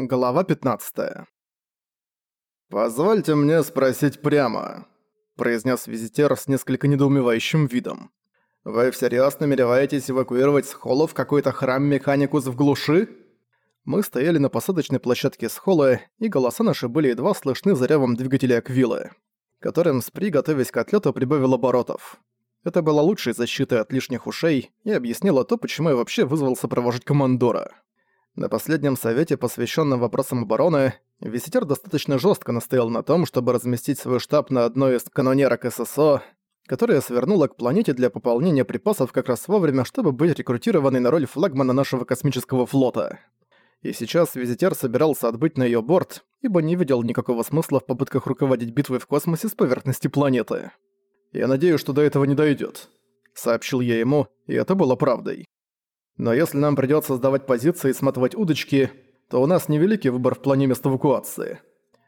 Глава 15. «Позвольте мне спросить прямо», — произнес визитер с несколько недоумевающим видом. «Вы всерьёз намереваетесь эвакуировать с холла в какой-то храм Механикус в глуши?» Мы стояли на посадочной площадке с холла, и голоса наши были едва слышны за рявом двигателя Аквилы, которым Спри, готовясь к отлёту, прибавил оборотов. Это было лучшей защитой от лишних ушей и объяснило то, почему я вообще вызвался провожать командора. На последнем совете, посвященном вопросам обороны, Визитер достаточно жестко настоял на том, чтобы разместить свой штаб на одной из канонерок ССО, которая свернула к планете для пополнения припасов как раз вовремя, чтобы быть рекрутированной на роль флагмана нашего космического флота. И сейчас Визитер собирался отбыть на ее борт, ибо не видел никакого смысла в попытках руководить битвой в космосе с поверхности планеты. «Я надеюсь, что до этого не дойдет, сообщил я ему, и это было правдой. Но если нам придётся сдавать позиции и сматывать удочки, то у нас невеликий выбор в плане мест эвакуации.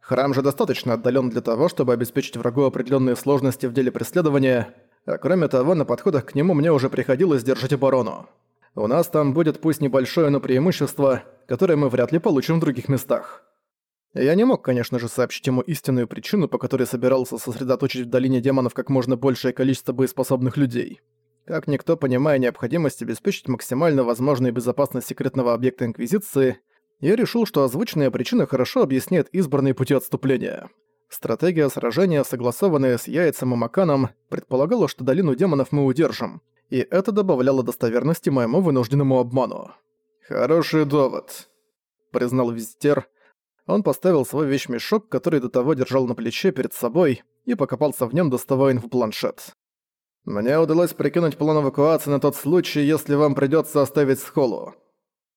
Храм же достаточно отдалён для того, чтобы обеспечить врагу определённые сложности в деле преследования, а кроме того, на подходах к нему мне уже приходилось держать оборону. У нас там будет пусть небольшое, но преимущество, которое мы вряд ли получим в других местах. Я не мог, конечно же, сообщить ему истинную причину, по которой собирался сосредоточить в Долине Демонов как можно большее количество боеспособных людей. Как никто, понимая необходимость обеспечить максимально возможную безопасность секретного объекта Инквизиции, я решил, что озвученная причина хорошо объясняет избранные пути отступления. Стратегия сражения, согласованная с Яйцем и Маканом, предполагала, что долину демонов мы удержим, и это добавляло достоверности моему вынужденному обману. «Хороший довод», — признал визитер. Он поставил свой вещмешок, который до того держал на плече перед собой, и покопался в нем, доставая инфопланшет. Мне удалось прикинуть план эвакуации на тот случай, если вам придётся оставить схолу.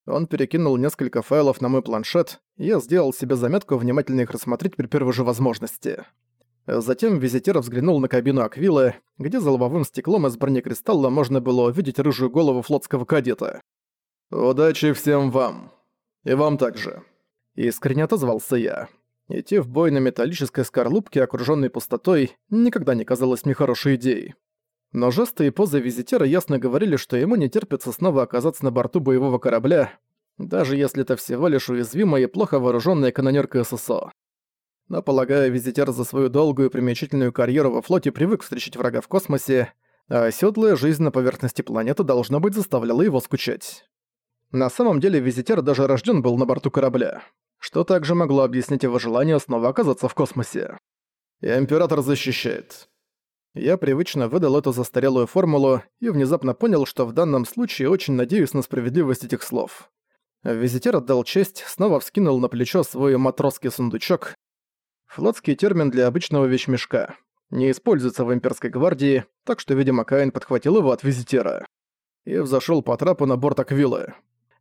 Он перекинул несколько файлов на мой планшет, и я сделал себе заметку внимательно их рассмотреть при первой же возможности. Затем визитер взглянул на кабину Аквилы, где за лобовым стеклом из бронекристалла можно было увидеть рыжую голову флотского кадета. «Удачи всем вам. И вам также». Искренне отозвался я. Идти в бой на металлической скорлупке, окружённой пустотой, никогда не казалось мне хорошей идеей но жесты и позы визитера ясно говорили, что ему не терпится снова оказаться на борту боевого корабля, даже если это всего лишь уязвимая и плохо вооруженная канонерка ССО. Но, полагаю, визитер за свою долгую примечательную карьеру во флоте привык встречать врага в космосе, а оседлая жизнь на поверхности планеты, должно быть, заставляла его скучать. На самом деле, визитер даже рожден был на борту корабля, что также могло объяснить его желание снова оказаться в космосе. Император защищает. Я привычно выдал эту застарелую формулу и внезапно понял, что в данном случае очень надеюсь на справедливость этих слов. Визитер отдал честь, снова вскинул на плечо свой матросский сундучок. Флотский термин для обычного вещмешка. Не используется в имперской гвардии, так что, видимо, Каин подхватил его от визитера. И взошёл по трапу на борт Аквилы.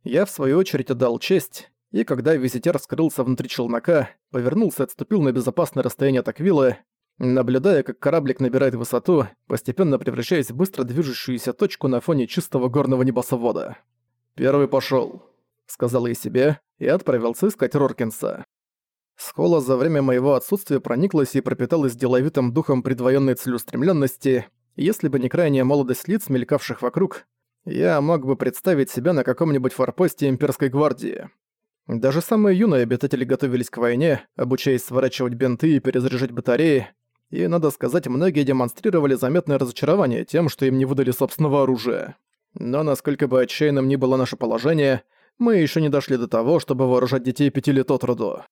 Я, в свою очередь, отдал честь, и когда визитер скрылся внутри челнока, повернулся и отступил на безопасное расстояние от Аквилы, наблюдая, как кораблик набирает высоту, постепенно превращаясь в быстро движущуюся точку на фоне чистого горного небосвода. «Первый пошёл», — сказал я себе, и отправился искать Роркинса. Схола за время моего отсутствия прониклась и пропиталась деловитым духом предвоенной целеустремленности. Если бы не крайняя молодость лиц, мелькавших вокруг, я мог бы представить себя на каком-нибудь форпосте имперской гвардии. Даже самые юные обитатели готовились к войне, обучаясь сворачивать бинты и перезаряжать батареи, и, надо сказать, многие демонстрировали заметное разочарование тем, что им не выдали собственного оружия. Но насколько бы отчаянным ни было наше положение, мы еще не дошли до того, чтобы вооружать детей пяти лет от роду.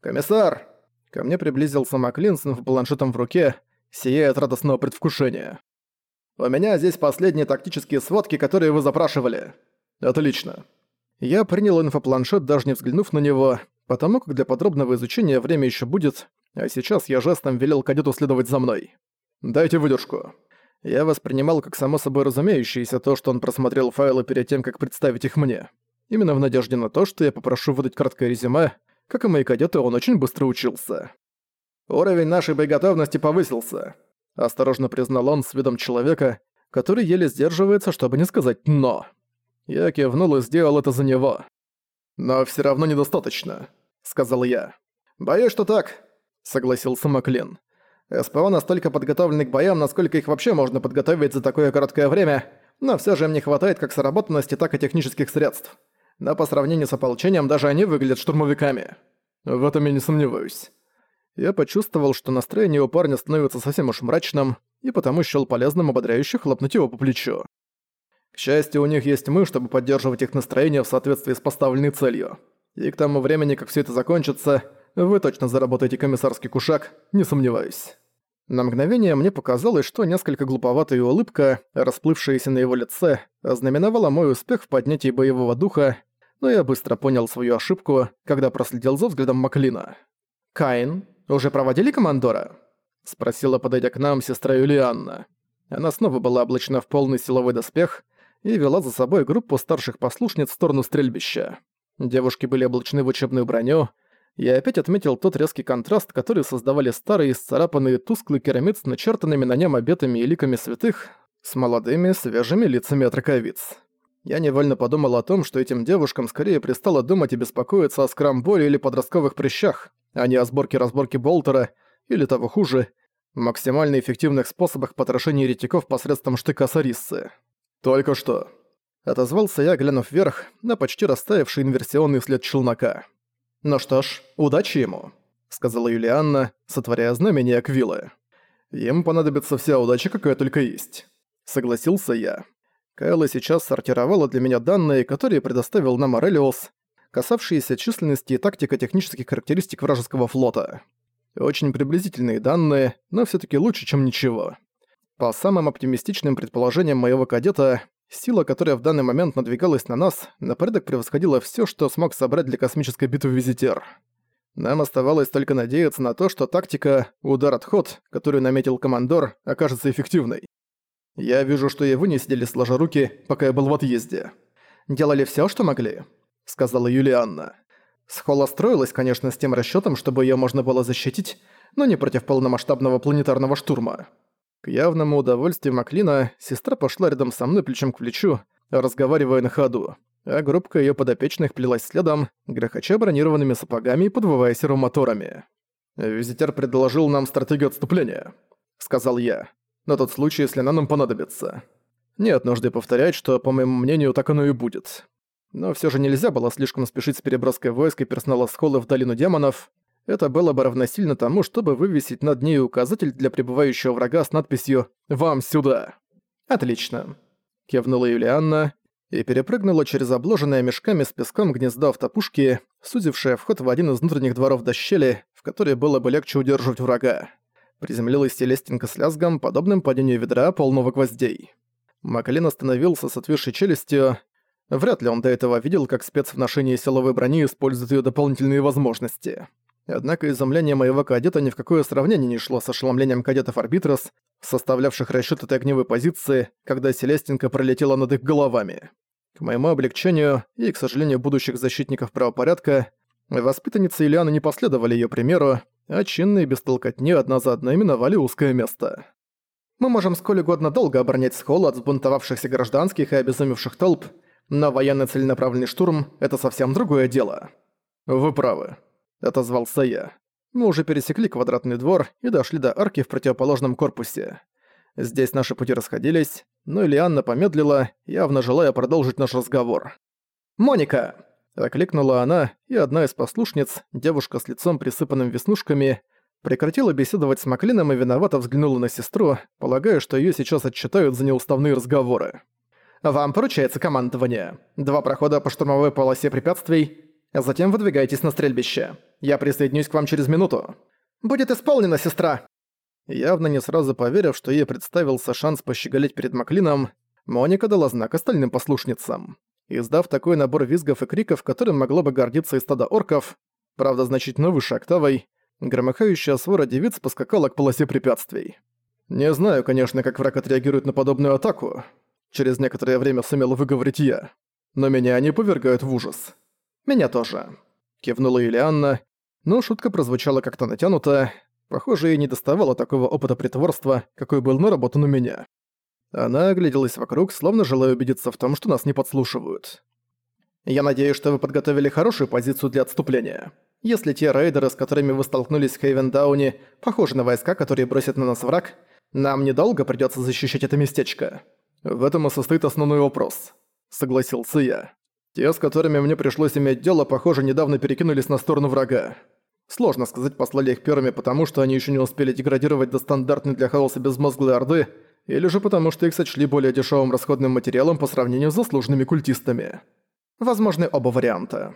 «Комиссар!» Ко мне приблизился Маклин с планшетом в руке, сияя от радостного предвкушения. «У меня здесь последние тактические сводки, которые вы запрашивали». «Отлично». Я принял инфопланшет, даже не взглянув на него, потому как для подробного изучения время еще будет, а сейчас я жестом велел кадету следовать за мной. «Дайте выдержку». Я воспринимал как само собой разумеющееся то, что он просмотрел файлы перед тем, как представить их мне. Именно в надежде на то, что я попрошу выдать краткое резюме, как и мои кадеты, он очень быстро учился. «Уровень нашей боеготовности повысился», — осторожно признал он с видом человека, который еле сдерживается, чтобы не сказать «но». Я кивнул и сделал это за него. «Но всё равно недостаточно», — сказал я. «Боюсь, что так согласился Маклин. СПО настолько подготовлены к боям, насколько их вообще можно подготовить за такое короткое время, но все же им не хватает как сработанности, так и технических средств. Но по сравнению с ополчением даже они выглядят штурмовиками. В этом я не сомневаюсь. Я почувствовал, что настроение у парня становится совсем уж мрачным, и потому счёл полезным ободряюще хлопнуть его по плечу. К счастью, у них есть мы, чтобы поддерживать их настроение в соответствии с поставленной целью. И к тому времени, как всё это закончится, вы точно заработаете комиссарский кушак, не сомневаюсь. На мгновение мне показалось, что несколько глуповатая улыбка, расплывшаяся на его лице, ознаменовала мой успех в поднятии боевого духа, но я быстро понял свою ошибку, когда проследил за взглядом Маклина. «Каин, уже проводили командора?» — спросила, подойдя к нам, сестра Юлианна. Она снова была облачена в полный силовой доспех и вела за собой группу старших послушниц в сторону стрельбища. Девушки были облачены в учебную броню, я опять отметил тот резкий контраст, который создавали старые, исцарапанные, тусклый керамид с начертанными на нем обетами и ликами святых, с молодыми, свежими лицами отраковиц. Я невольно подумал о том, что этим девушкам скорее пристало думать и беспокоиться о скрамболе или подростковых прыщах, а не о сборке-разборке Болтера, или того хуже, максимально эффективных способах потрошения еретиков посредством штыка Сариссы. «Только что», — отозвался я, глянув вверх на почти растаявший инверсионный след челнока. «Ну что ж, удачи ему», — сказала Юлианна, сотворяя знамение Аквилы. «Им понадобится вся удача, какая только есть», — согласился я. Кайла сейчас сортировала для меня данные, которые предоставил нам Орелиус, касавшиеся численности и тактико-технических характеристик вражеского флота. Очень приблизительные данные, но все таки лучше, чем ничего. По самым оптимистичным предположениям моего кадета, Сила, которая в данный момент надвигалась на нас, на порядок превосходила все, что смог собрать для космической битвы Визитер. Нам оставалось только надеяться на то, что тактика «удар-отход», которую наметил командор, окажется эффективной. Я вижу, что и вы не сидели сложа руки, пока я был в отъезде. «Делали все, что могли», — сказала Юлианна. Схола строилась, конечно, с тем расчетом, чтобы ее можно было защитить, но не против полномасштабного планетарного штурма. К явному удовольствию Маклина сестра пошла рядом со мной плечом к плечу, разговаривая на ходу, а группка ее подопечных плелась следом, грохоча бронированными сапогами и подвывая серомоторами. «Визитер предложил нам стратегию отступления», — сказал я, «на тот случай, если она нам понадобится. Нет нужды повторять, что, по моему мнению, так оно и будет. Но все же нельзя было слишком спешить с переброской войск и персонала Схолы в Долину Демонов, это было бы равносильно тому, чтобы вывесить над ней указатель для пребывающего врага с надписью «Вам сюда». «Отлично», — кивнула Юлианна и перепрыгнула через обложенное мешками с песком гнездо автопушки, сузившее вход в один из внутренних дворов до щели, в которой было бы легче удерживать врага. Приземлилась Селестинка с лязгом, подобным падению ведра, полного гвоздей. Макалин остановился с отвисшей челюстью. Вряд ли он до этого видел, как спец в ношении силовой брони использует ее дополнительные возможности. Однако изумление моего кадета ни в какое сравнение не шло с ошеломлением кадетов Арбитрос, составлявших расчёт этой огневой позиции, когда Селестинка пролетела над их головами. К моему облегчению и, к сожалению, будущих защитников правопорядка, воспитанницы Ильяны не последовали её примеру, а чинные без толкотни одна за одной миновали узкое место. Мы можем сколь угодно долго оборонять Схолу от взбунтовавшихся гражданских и обезумевших толп, но военный целенаправленный штурм – это совсем другое дело. Вы правы. — отозвался я. Мы уже пересекли квадратный двор и дошли до арки в противоположном корпусе. Здесь наши пути расходились, но Ильянна помедлила, явно желая продолжить наш разговор. «Моника!» — окликнула она, и одна из послушниц, девушка с лицом присыпанным веснушками, прекратила беседовать с Маклином и виновато взглянула на сестру, полагая, что её сейчас отчитают за неуставные разговоры. «Вам поручается командование. Два прохода по штурмовой полосе препятствий, а затем выдвигайтесь на стрельбище. Я присоединюсь к вам через минуту. Будет исполнено, сестра!» Явно не сразу поверив, что ей представился шанс пощеголять перед Маклином, Моника дала знак остальным послушницам. Издав такой набор визгов и криков, которым могло бы гордиться и стадо орков, правда значительно выше октавой, громыхающая свора девиц поскакала к полосе препятствий. «Не знаю, конечно, как враг отреагирует на подобную атаку», через некоторое время сумел выговорить я, но меня они повергают в ужас. «Меня тоже», — кивнула Юлианна, но шутка прозвучала как-то натянуто. Похоже, ей не доставало такого опыта притворства, какой был наработан у меня. Она огляделась вокруг, словно желая убедиться в том, что нас не подслушивают. «Я надеюсь, что вы подготовили хорошую позицию для отступления. Если те рейдеры, с которыми вы столкнулись в Хейвендауне, похожи на войска, которые бросят на нас враг, нам недолго придётся защищать это местечко. В этом и состоит основной вопрос», — согласился я. Те, с которыми мне пришлось иметь дело, похоже, недавно перекинулись на сторону врага. Сложно сказать, послали их первыми, потому что они еще не успели деградировать до стандартной для хаоса безмозглой орды, или же потому что их сочли более дешевым расходным материалом по сравнению с заслуженными культистами. Возможны оба варианта.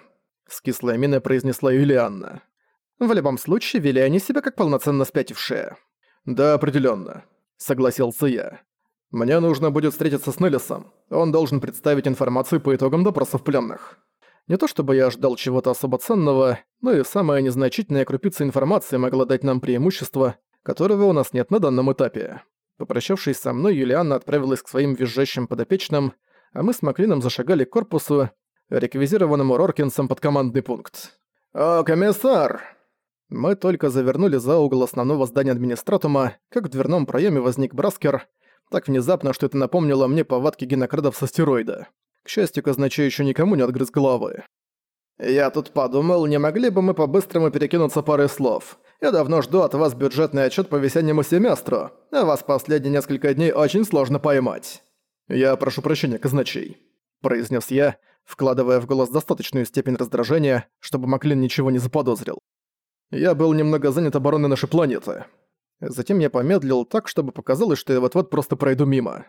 С кислой миной произнесла Юлианна. В любом случае, вели они себя как полноценно спятившие. Да, определенно, согласился я. Мне нужно будет встретиться с Неллисом. Он должен представить информацию по итогам допросов пленных. Не то чтобы я ждал чего-то особо ценного, но и самая незначительная крупица информации могла дать нам преимущество, которого у нас нет на данном этапе. Попрощавшись со мной, Юлианна отправилась к своим визжащим подопечным, а мы с Маклином зашагали к корпусу, реквизированному Роркинсом под командный пункт. «О, комиссар!» Мы только завернули за угол основного здания администратума, как в дверном проеме возник Браскер, так внезапно, что это напомнило мне повадки генокрадов с астероида. К счастью, казначей еще никому не отгрыз головы. «Я тут подумал, не могли бы мы по-быстрому перекинуться парой слов. Я давно жду от вас бюджетный отчет по весеннему семестру, а вас последние несколько дней очень сложно поймать». «Я прошу прощения, казначей», — произнес я, вкладывая в голос достаточную степень раздражения, чтобы Маклин ничего не заподозрил. «Я был немного занят обороной нашей планеты». Затем я помедлил так, чтобы показалось, что я вот-вот просто пройду мимо.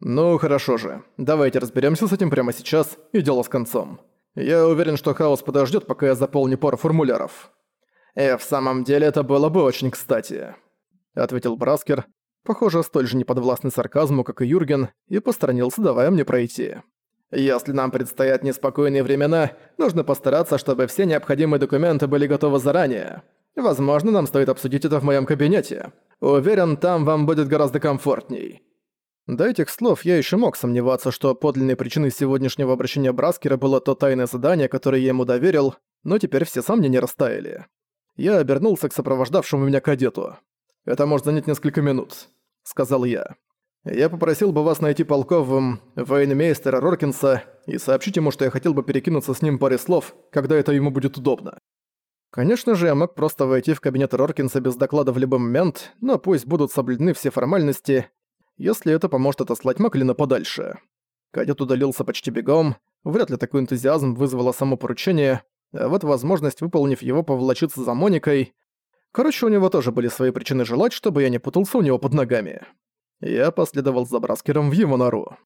«Ну, хорошо же. Давайте разберемся с этим прямо сейчас, и дело с концом. Я уверен, что хаос подождет, пока я заполню пару формуляров». «Э, в самом деле это было бы очень кстати», — ответил Браскер, похоже, столь же неподвластный сарказму, как и Юрген, и посторонился, давая мне пройти. «Если нам предстоят неспокойные времена, нужно постараться, чтобы все необходимые документы были готовы заранее. Возможно, нам стоит обсудить это в моем кабинете. Уверен, там вам будет гораздо комфортней». До этих слов я еще мог сомневаться, что подлинной причиной сегодняшнего обращения Браскера было то тайное задание, которое я ему доверил, но теперь все сомнения растаяли. Я обернулся к сопровождавшему меня кадету. «Это может занять несколько минут», — сказал я. «Я попросил бы вас найти полковым военмейстера Роркинса и сообщить ему, что я хотел бы перекинуться с ним паре слов, когда это ему будет удобно». Конечно же, я мог просто войти в кабинет Роркинса без доклада в любой момент, но пусть будут соблюдены все формальности, если это поможет отослать Маклина подальше. Кадет удалился почти бегом, вряд ли такой энтузиазм вызвало само поручение, а вот возможность, выполнив его, поволочиться за Моникой. Короче, у него тоже были свои причины желать, чтобы я не путался у него под ногами. Я последовал за Браскером в его нору.